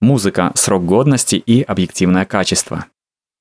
Музыка, срок годности и объективное качество.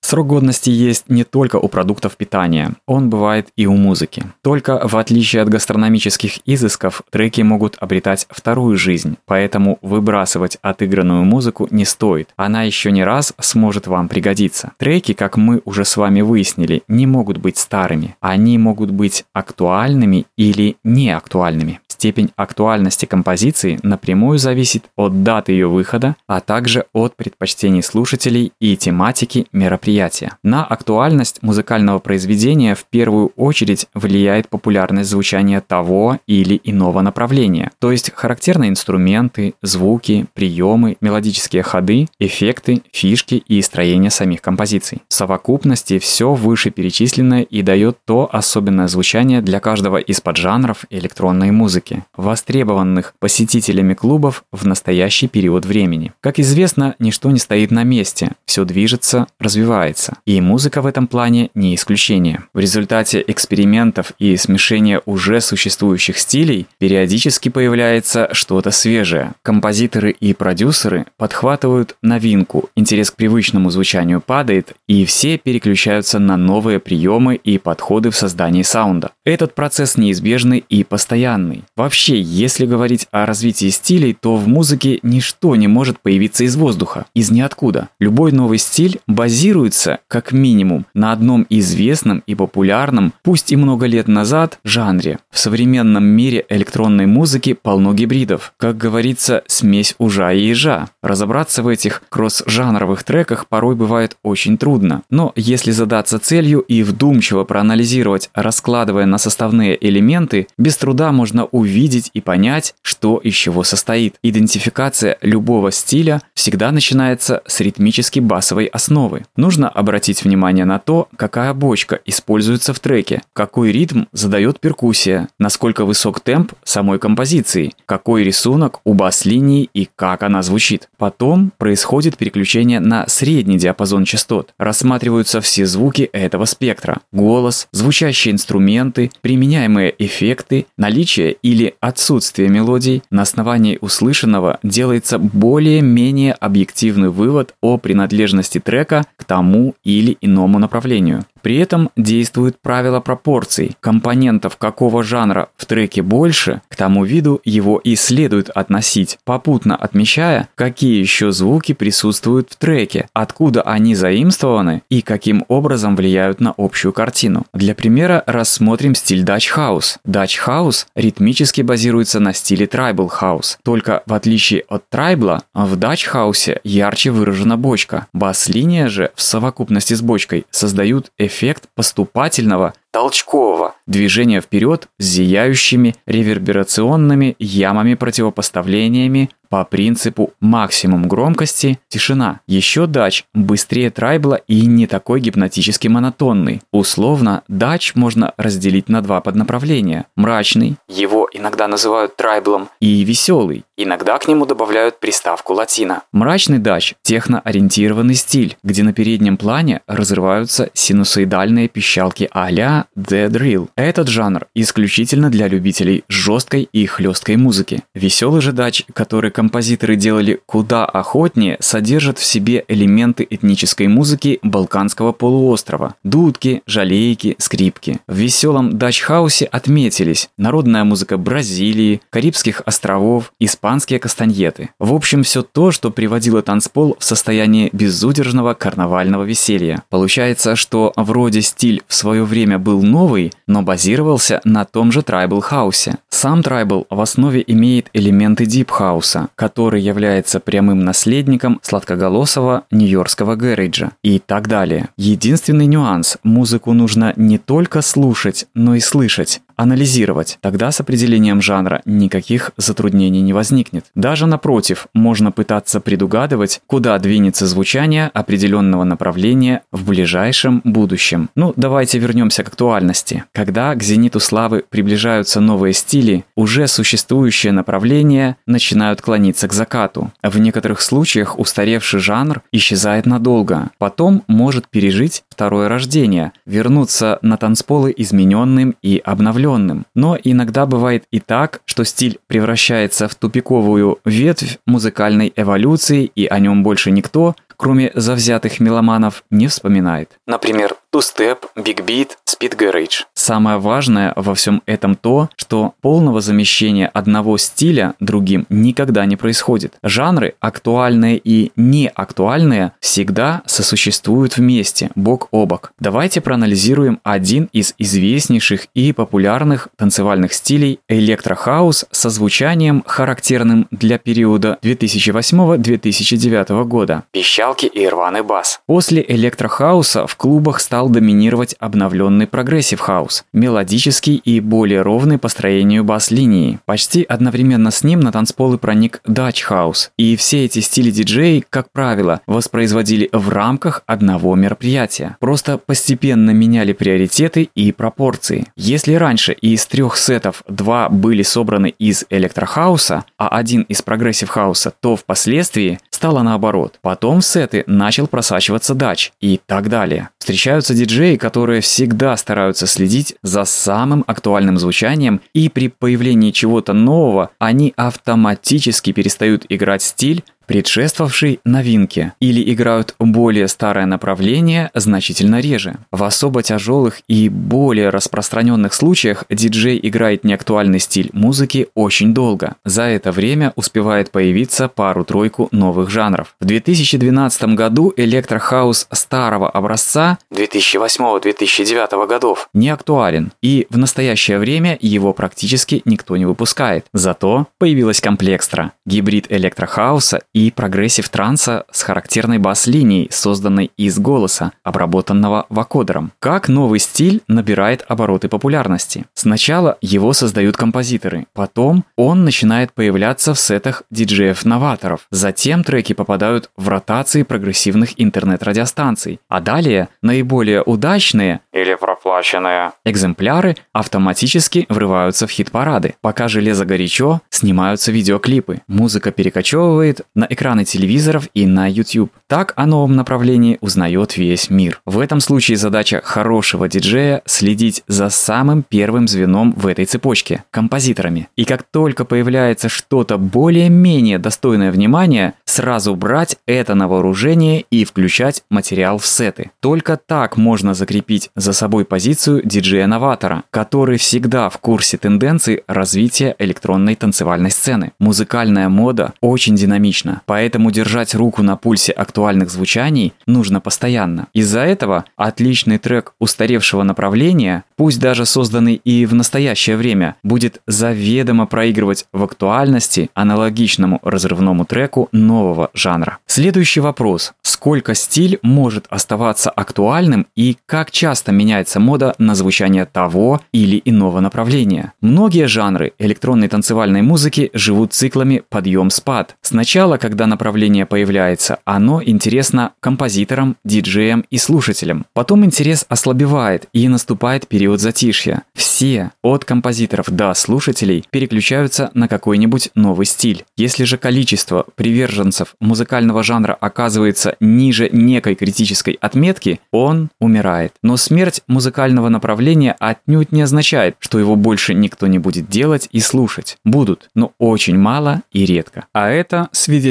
Срок годности есть не только у продуктов питания, он бывает и у музыки. Только в отличие от гастрономических изысков, треки могут обретать вторую жизнь, поэтому выбрасывать отыгранную музыку не стоит. Она еще не раз сможет вам пригодиться. Треки, как мы уже с вами выяснили, не могут быть старыми. Они могут быть актуальными или неактуальными. Степень актуальности композиции напрямую зависит от даты ее выхода, а также от предпочтений слушателей и тематики мероприятия. На актуальность музыкального произведения в первую очередь влияет популярность звучания того или иного направления, то есть характерные инструменты, звуки, приемы, мелодические ходы, эффекты, фишки и строение самих композиций. В совокупности все вышеперечисленное и дает то особенное звучание для каждого из поджанров электронной музыки музыки, востребованных посетителями клубов в настоящий период времени. Как известно, ничто не стоит на месте, все движется, развивается. И музыка в этом плане не исключение. В результате экспериментов и смешения уже существующих стилей периодически появляется что-то свежее. Композиторы и продюсеры подхватывают новинку, интерес к привычному звучанию падает, и все переключаются на новые приемы и подходы в создании саунда. Этот процесс неизбежный и постоянный. Вообще, если говорить о развитии стилей, то в музыке ничто не может появиться из воздуха, из ниоткуда. Любой новый стиль базируется, как минимум, на одном известном и популярном, пусть и много лет назад, жанре. В современном мире электронной музыки полно гибридов. Как говорится, смесь ужа и ежа. Разобраться в этих кросс-жанровых треках порой бывает очень трудно. Но если задаться целью и вдумчиво проанализировать, раскладывая на составные элементы, без труда можно увидеть увидеть и понять, что из чего состоит. Идентификация любого стиля всегда начинается с ритмически басовой основы. Нужно обратить внимание на то, какая бочка используется в треке, какой ритм задает перкуссия, насколько высок темп самой композиции, какой рисунок у бас-линии и как она звучит. Потом происходит переключение на средний диапазон частот. Рассматриваются все звуки этого спектра. Голос, звучащие инструменты, применяемые эффекты, наличие или или отсутствие мелодий, на основании услышанного делается более-менее объективный вывод о принадлежности трека к тому или иному направлению. При этом действует правило пропорций. Компонентов какого жанра в треке больше, к тому виду его и следует относить, попутно отмечая, какие еще звуки присутствуют в треке, откуда они заимствованы и каким образом влияют на общую картину. Для примера рассмотрим стиль Dutch House. Dutch House ритмически базируется на стиле Tribal House, только в отличие от Tribal, в Dutch House ярче выражена бочка. Бас-линия же в совокупности с бочкой создают эффект эффект поступательного толчкового движения вперед с зияющими реверберационными ямами-противопоставлениями по принципу максимум громкости – тишина. Еще дач быстрее трайбла и не такой гипнотически монотонный. Условно, дач можно разделить на два поднаправления. Мрачный, его иногда называют трайблом, и веселый, иногда к нему добавляют приставку латина. Мрачный дач – техноориентированный стиль, где на переднем плане разрываются синусоидальные пищалки а-ля The Drill. Этот жанр исключительно для любителей жесткой и хлесткой музыки. Веселый же дач, который композиторы делали куда охотнее, содержит в себе элементы этнической музыки Балканского полуострова. Дудки, жалейки, скрипки. В веселом дач-хаусе отметились народная музыка Бразилии, Карибских островов, испанские кастаньеты. В общем, все то, что приводило танцпол в состояние безудержного карнавального веселья. Получается, что вроде стиль в свое время был новый, но базировался на том же трайбл хаусе. Сам трайбл в основе имеет элементы дип-хауса, который является прямым наследником сладкоголосого нью-йоркского гэриджа и так далее. Единственный нюанс – музыку нужно не только слушать, но и слышать анализировать. Тогда с определением жанра никаких затруднений не возникнет. Даже напротив, можно пытаться предугадывать, куда двинется звучание определенного направления в ближайшем будущем. Ну, давайте вернемся к актуальности. Когда к зениту славы приближаются новые стили, уже существующие направления начинают клониться к закату. В некоторых случаях устаревший жанр исчезает надолго, потом может пережить второе рождение, вернуться на танцполы измененным и обновленным закрепленным. Но иногда бывает и так, что стиль превращается в тупиковую ветвь музыкальной эволюции, и о нем больше никто, кроме завзятых меломанов, не вспоминает. Например, Beat, Speed Garage. Самое важное во всем этом то, что полного замещения одного стиля другим никогда не происходит. Жанры, актуальные и неактуальные, всегда сосуществуют вместе, бок о бок. Давайте проанализируем один из известнейших и популярных танцевальных стилей электрохаус со звучанием, характерным для периода 2008-2009 года. Пищалки и рваный бас. После электрохауса в клубах стал стал доминировать обновленный прогрессив хаус, мелодический и более ровный по строению бас-линии. Почти одновременно с ним на танцполы проник Dutch House, и все эти стили диджей, как правило, воспроизводили в рамках одного мероприятия. Просто постепенно меняли приоритеты и пропорции. Если раньше из трех сетов два были собраны из электрохауса, а один из прогрессив хауса, то впоследствии стало наоборот. Потом в сеты начал просачиваться дач и так далее. Встречаются диджеи, которые всегда стараются следить за самым актуальным звучанием, и при появлении чего-то нового они автоматически перестают играть стиль, предшествовавшей новинке, или играют более старое направление значительно реже. В особо тяжелых и более распространенных случаях диджей играет неактуальный стиль музыки очень долго. За это время успевает появиться пару-тройку новых жанров. В 2012 году электрохаус старого образца 2008-2009 годов не актуален, и в настоящее время его практически никто не выпускает. Зато появилась complextro – гибрид электрохауса и прогрессив транса с характерной бас-линией, созданной из голоса, обработанного вокодером. Как новый стиль набирает обороты популярности? Сначала его создают композиторы, потом он начинает появляться в сетах диджеев-новаторов. Затем треки попадают в ротации прогрессивных интернет-радиостанций, а далее наиболее удачные или проплаченные экземпляры автоматически врываются в хит-парады. Пока железо горячо, снимаются видеоклипы. Музыка перекочевывает на экраны телевизоров и на YouTube. Так о новом направлении узнает весь мир. В этом случае задача хорошего диджея следить за самым первым звеном в этой цепочке – композиторами. И как только появляется что-то более-менее достойное внимания, сразу брать это на вооружение и включать материал в сеты. Только так можно закрепить за собой позицию диджея-новатора, который всегда в курсе тенденций развития электронной танцевальной сцены. Музыкальная мода очень динамична, поэтому держать руку на пульсе актуальных звучаний нужно постоянно. Из-за этого отличный трек устаревшего направления, пусть даже созданный и в настоящее время, будет заведомо проигрывать в актуальности аналогичному разрывному треку нового жанра. Следующий вопрос. Сколько стиль может оставаться актуальным и как часто меняется мода на звучание того или иного направления? Многие жанры электронной танцевальной музыки живут циклами подъем-спад. Сначала, когда направление появляется, оно интересно композиторам, диджеям и слушателям. Потом интерес ослабевает и наступает период затишья. Все, от композиторов до слушателей, переключаются на какой-нибудь новый стиль. Если же количество приверженцев музыкального жанра оказывается ниже некой критической отметки, он умирает. Но смерть музыкального направления отнюдь не означает, что его больше никто не будет делать и слушать. Будут, но очень мало и редко. А это свидетельствует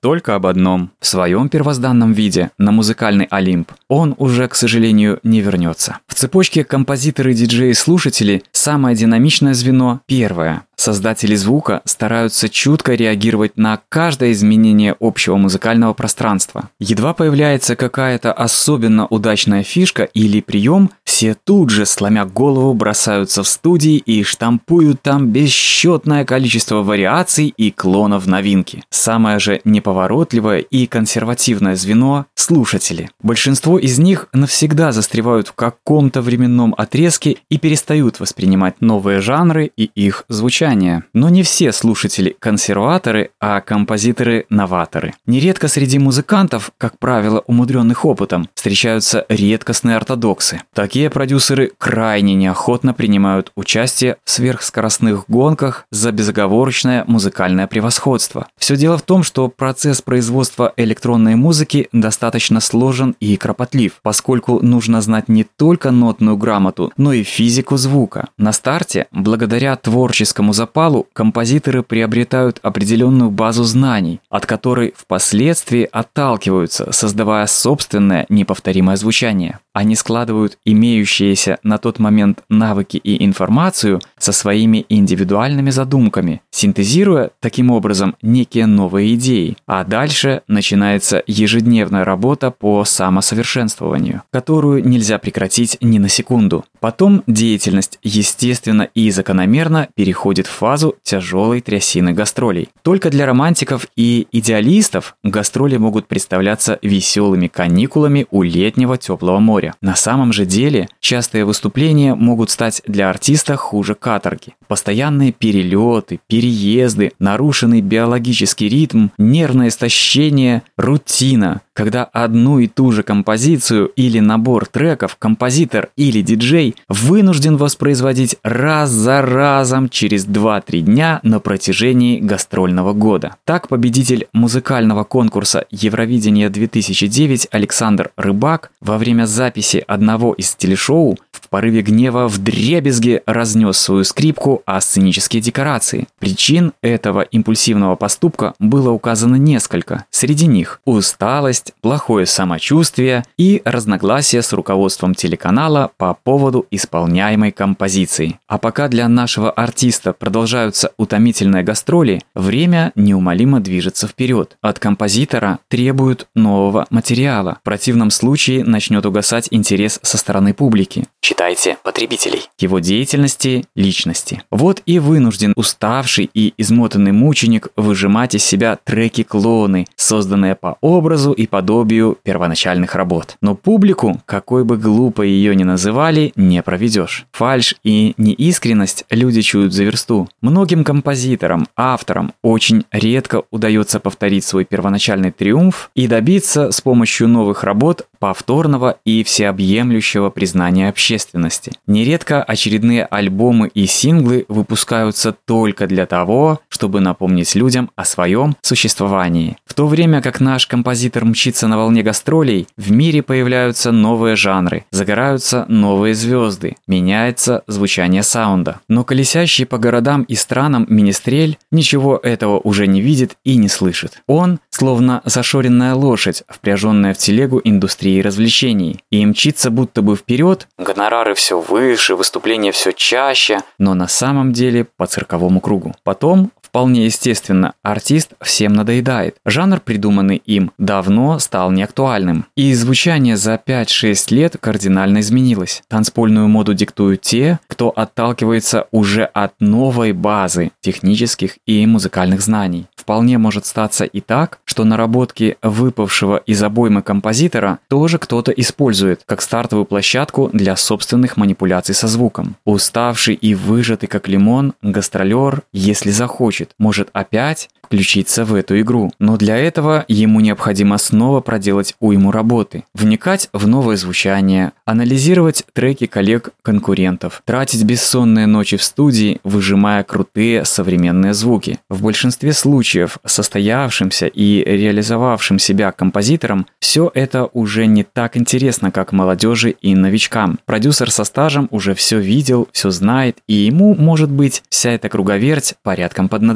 только об одном. В своем первозданном виде, на музыкальный Олимп, он уже, к сожалению, не вернется. В цепочке композиторы, диджеи, слушатели самое динамичное звено – первое. Создатели звука стараются чутко реагировать на каждое изменение общего музыкального пространства. Едва появляется какая-то особенно удачная фишка или прием, все тут же, сломя голову, бросаются в студии и штампуют там бесчетное количество вариаций и клонов новинки. Самое же неповоротливое и консервативное звено – слушатели. Большинство из них навсегда застревают в каком-то временном отрезке и перестают воспринимать новые жанры и их звучание звучания. Но не все слушатели – консерваторы, а композиторы – новаторы. Нередко среди музыкантов, как правило, умудренных опытом, встречаются редкостные ортодоксы. Такие продюсеры крайне неохотно принимают участие в сверхскоростных гонках за безоговорочное музыкальное превосходство. Все дело в том, что процесс производства электронной музыки достаточно сложен и кропотлив, поскольку нужно знать не только нотную грамоту, но и физику звука. На старте, благодаря творческому запалу, композиторы приобретают определенную базу знаний, от которой впоследствии отталкиваются, создавая собственное неповторимое звучание. Они складывают имеющиеся на тот момент навыки и информацию со своими индивидуальными задумками, синтезируя таким образом некие новые идеи. А дальше начинается ежедневная работа по самосовершенствованию, которую нельзя прекратить ни на секунду. Потом деятельность естественно и закономерно переходит в фазу тяжелой трясины гастролей. Только для романтиков и идеалистов гастроли могут представляться веселыми каникулами у летнего теплого моря. На самом же деле частые выступления могут стать для артиста хуже каторги. Постоянные перелеты, переезды, нарушенный биологический ритм, нервное истощение, рутина, когда одну и ту же композицию или набор треков композитор или диджей вынужден воспроизводить раз за разом через 2-3 дня на протяжении гастрольного года. Так победитель музыкального конкурса Евровидение 2009 Александр Рыбак во время записи одного из телешоу в порыве гнева в дребезге разнес свою скрипку о сценические декорации. Причин этого импульсивного поступка было указано несколько. Среди них усталость, плохое самочувствие и разногласия с руководством телеканала по поводу исполняемой композиции. А пока для нашего артиста продолжаются утомительные гастроли, время неумолимо движется вперед. От композитора требуют нового материала. В противном случае начнет угасать интерес со стороны публики. Читайте потребителей. Его деятельности, личности. Вот и вынужден уставший и измотанный мученик выжимать из себя треки-клоны, созданные по образу и подобию первоначальных работ. Но публику, какой бы глупо ее ни называли, не проведешь. Фальш и неискренность люди чуют за версту. Многим композиторам, авторам очень редко удается повторить свой первоначальный триумф и добиться с помощью новых работ повторного и всеобъемлющего признания общественности. Нередко очередные альбомы и синглы выпускаются только для того, чтобы напомнить людям о своем существовании. В то время как наш композитор мчится на волне гастролей, в мире появляются новые жанры, загораются новые звезды, меняется звучание саунда. Но колесящий по городам и странам министрель ничего этого уже не видит и не слышит. Он, словно зашоренная лошадь, впряженная в телегу индустрии развлечений, и мчится будто бы вперед, гонорары все выше, выступления все чаще, но на самом деле по цирковому кругу. Потом Вполне естественно, артист всем надоедает. Жанр, придуманный им, давно стал неактуальным. И звучание за 5-6 лет кардинально изменилось. Танцпольную моду диктуют те, кто отталкивается уже от новой базы технических и музыкальных знаний. Вполне может статься и так, что наработки выпавшего из обоймы композитора тоже кто-то использует, как стартовую площадку для собственных манипуляций со звуком. Уставший и выжатый как лимон, гастролер, если захочет, хочет, может опять включиться в эту игру. Но для этого ему необходимо снова проделать уйму работы, вникать в новое звучание, анализировать треки коллег-конкурентов, тратить бессонные ночи в студии, выжимая крутые современные звуки. В большинстве случаев состоявшимся и реализовавшим себя композиторам все это уже не так интересно, как молодежи и новичкам. Продюсер со стажем уже все видел, все знает, и ему, может быть, вся эта круговерть порядком поднадоела.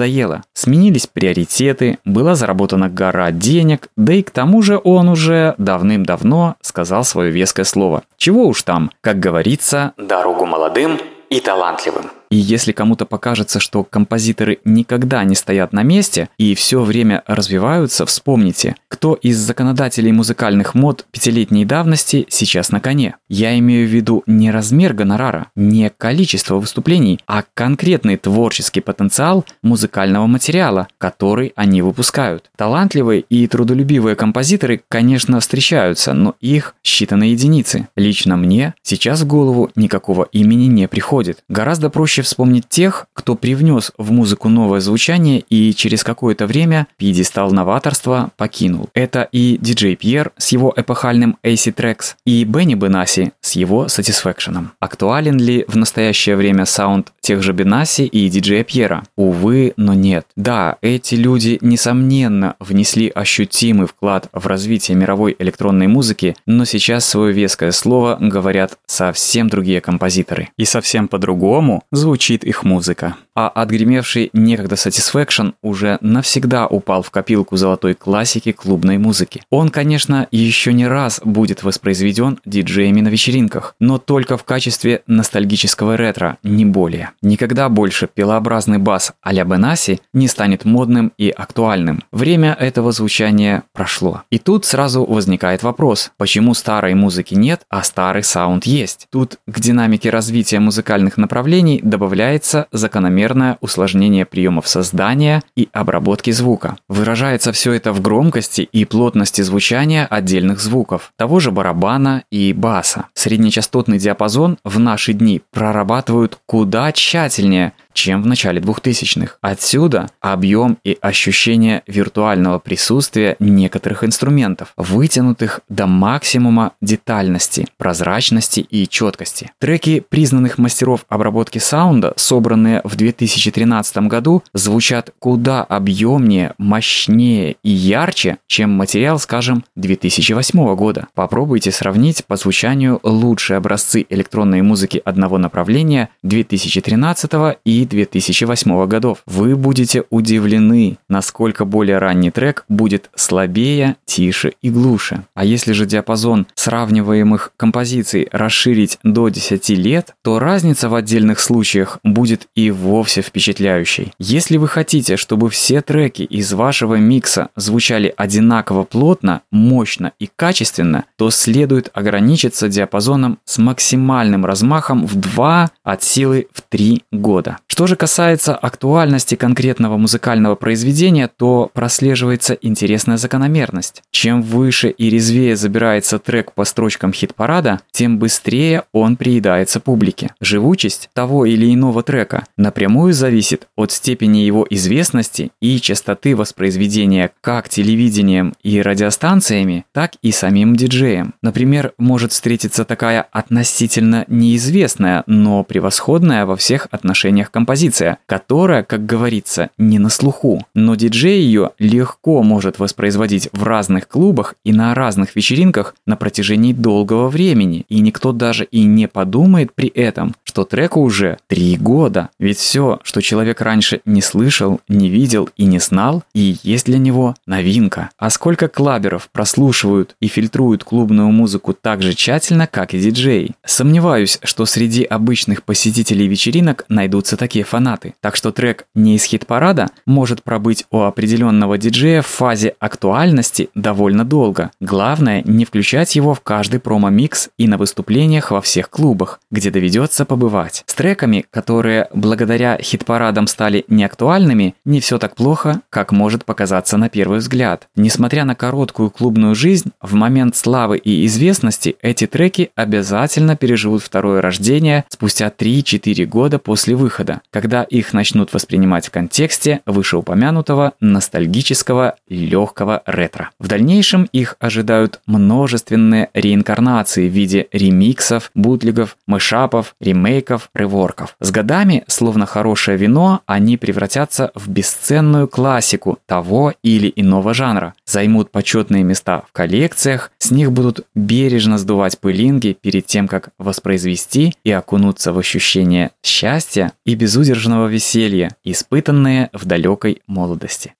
Сменились приоритеты, была заработана гора денег, да и к тому же он уже давным-давно сказал свое веское слово. Чего уж там, как говорится, дорогу молодым и талантливым. И если кому-то покажется, что композиторы никогда не стоят на месте и все время развиваются, вспомните, кто из законодателей музыкальных мод пятилетней давности сейчас на коне. Я имею в виду не размер гонорара, не количество выступлений, а конкретный творческий потенциал музыкального материала, который они выпускают. Талантливые и трудолюбивые композиторы, конечно, встречаются, но их считанные единицы. Лично мне сейчас в голову никакого имени не приходит. Гораздо проще вспомнить тех, кто привнес в музыку новое звучание и через какое-то время пьедестал новаторства покинул. Это и диджей Пьер с его эпохальным AC Tracks, и Бенни Бенаси с его Satisfaction. Актуален ли в настоящее время саунд тех же Бенаси и диджея Пьера? Увы, но нет. Да, эти люди, несомненно, внесли ощутимый вклад в развитие мировой электронной музыки, но сейчас свое веское слово говорят совсем другие композиторы. И совсем по-другому звучит их музыка. А отгремевший некогда Satisfaction уже навсегда упал в копилку золотой классики клубной музыки. Он, конечно, еще не раз будет воспроизведен диджеями на вечеринках, но только в качестве ностальгического ретро, не более. Никогда больше пилообразный бас а-ля Бенаси не станет модным и актуальным. Время этого звучания прошло. И тут сразу возникает вопрос, почему старой музыки нет, а старый саунд есть? Тут к динамике развития музыкальных направлений добавляется закономерное усложнение приемов создания и обработки звука. Выражается все это в громкости и плотности звучания отдельных звуков, того же барабана и баса. Среднечастотный диапазон в наши дни прорабатывают куда тщательнее, чем в начале 2000-х. Отсюда объем и ощущение виртуального присутствия некоторых инструментов, вытянутых до максимума детальности, прозрачности и четкости. Треки признанных мастеров обработки саунда, собранные в 2013 году, звучат куда объемнее, мощнее и ярче, чем материал, скажем, 2008 года. Попробуйте сравнить по звучанию лучшие образцы электронной музыки одного направления 2013 и 2008 годов. Вы будете удивлены, насколько более ранний трек будет слабее, тише и глуше. А если же диапазон сравниваемых композиций расширить до 10 лет, то разница в отдельных случаях будет и вовсе впечатляющей. Если вы хотите, чтобы все треки из вашего микса звучали одинаково плотно, мощно и качественно, то следует ограничиться диапазоном с максимальным размахом в 2 от силы в 3 года. Что же касается актуальности конкретного музыкального произведения, то прослеживается интересная закономерность. Чем выше и резвее забирается трек по строчкам хит-парада, тем быстрее он приедается публике. Живучесть того или иного трека. Напрямую зависит от степени его известности и частоты воспроизведения как телевидением и радиостанциями, так и самим диджеем. Например, может встретиться такая относительно неизвестная, но превосходная во всех отношениях композиция, которая, как говорится, не на слуху, но диджей ее легко может воспроизводить в разных клубах и на разных вечеринках на протяжении долгого времени, и никто даже и не подумает при этом, что треку уже три года. Ведь все, что человек раньше не слышал, не видел и не знал, и есть для него новинка. А сколько клаберов прослушивают и фильтруют клубную музыку так же тщательно, как и диджей? Сомневаюсь, что среди обычных посетителей вечеринок найдутся такие фанаты. Так что трек не из хит-парада может пробыть у определенного диджея в фазе актуальности довольно долго. Главное не включать его в каждый промо-микс и на выступлениях во всех клубах, где доведется побывать. С треками, которые благодаря хит-парадам стали неактуальными, не все так плохо, как может показаться на первый взгляд. Несмотря на короткую клубную жизнь, в момент славы и известности эти треки обязательно переживут второе рождение спустя 3-4 года после выхода когда их начнут воспринимать в контексте вышеупомянутого ностальгического легкого ретро. В дальнейшем их ожидают множественные реинкарнации в виде ремиксов, бутлигов, мышапов, ремейков, реворков. С годами, словно хорошее вино, они превратятся в бесценную классику того или иного жанра, займут почетные места в коллекциях, с них будут бережно сдувать пылинки перед тем, как воспроизвести и окунуться в ощущение счастья и безудержного веселья, испытанные в далекой молодости.